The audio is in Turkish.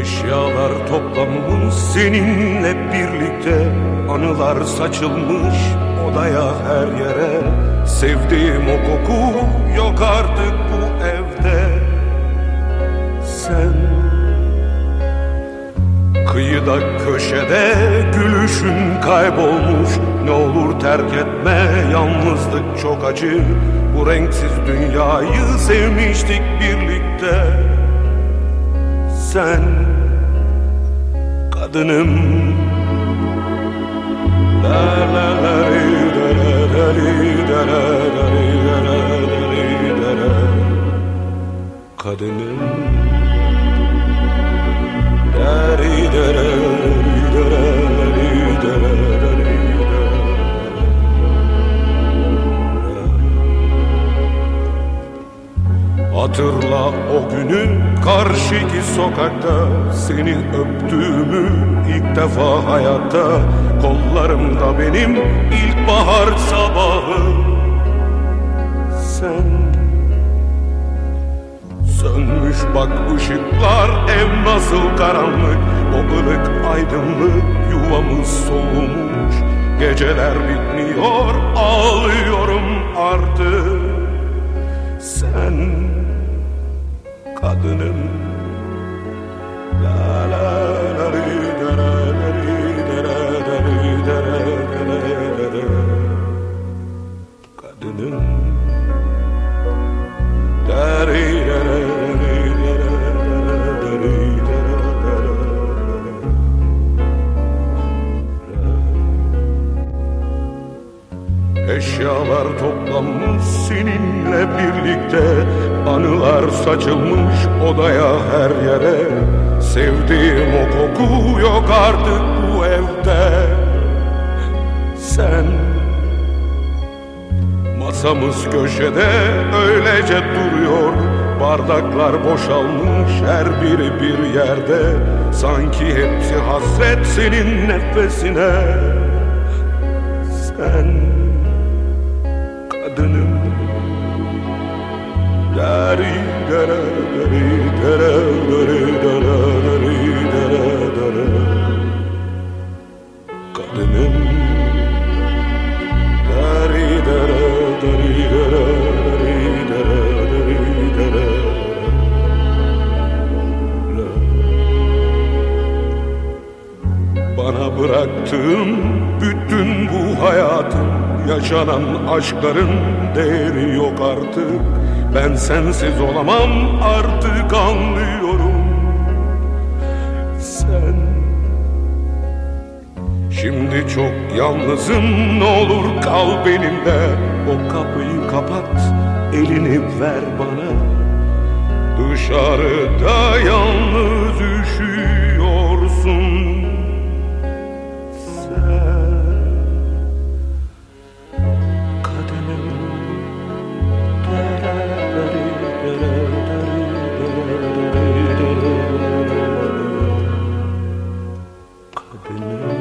Eşyalar toplanmış seninle birlikte. Anılar saçılmış odaya her yere. Sevdiğim o koku yok artık bu evde. Sen Kıyıda köşede gülüşün kaybolmuş. Ne olur terk etme yalnızlık çok acı. Bu renksiz dünyayı sevmiştik birlikte. Sen kadınım La la la. Kadınım Hatırla o günü karşıki sokakta Seni öptüğümü ilk defa hayatta. Kollarımda benim ilkbahar sabahı. Sen Sönmüş bak ışıklar ev nasıl karanlık. O ılık aydınlık yuvamız soğumuş Geceler bitmiyor ağlıyorum artık. Sen kadınım Eşyalar toplanmış seninle birlikte. Anılar saçılmış odaya her yere. Sevdiğim o koku yok artık bu evde. Sen Masamız köşede öylece duruyor. Bardaklar boşalmış her biri bir yerde. Sanki hepsi hasret senin nefesine. Sen kadınım Dari dara dari dara dari dara dari dara dara Kadınım. Dari dara dari dara. Bana bıraktığın bütün bu hayatın Yaşanan aşkların değeri yok artık. Ben sensiz olamam artık anlıyorum. Sen. Şimdi çok yalnızım ne olur kal benimle. O kapıyı kapat elini ver bana. Dışarıda yalnız üşüyorsun in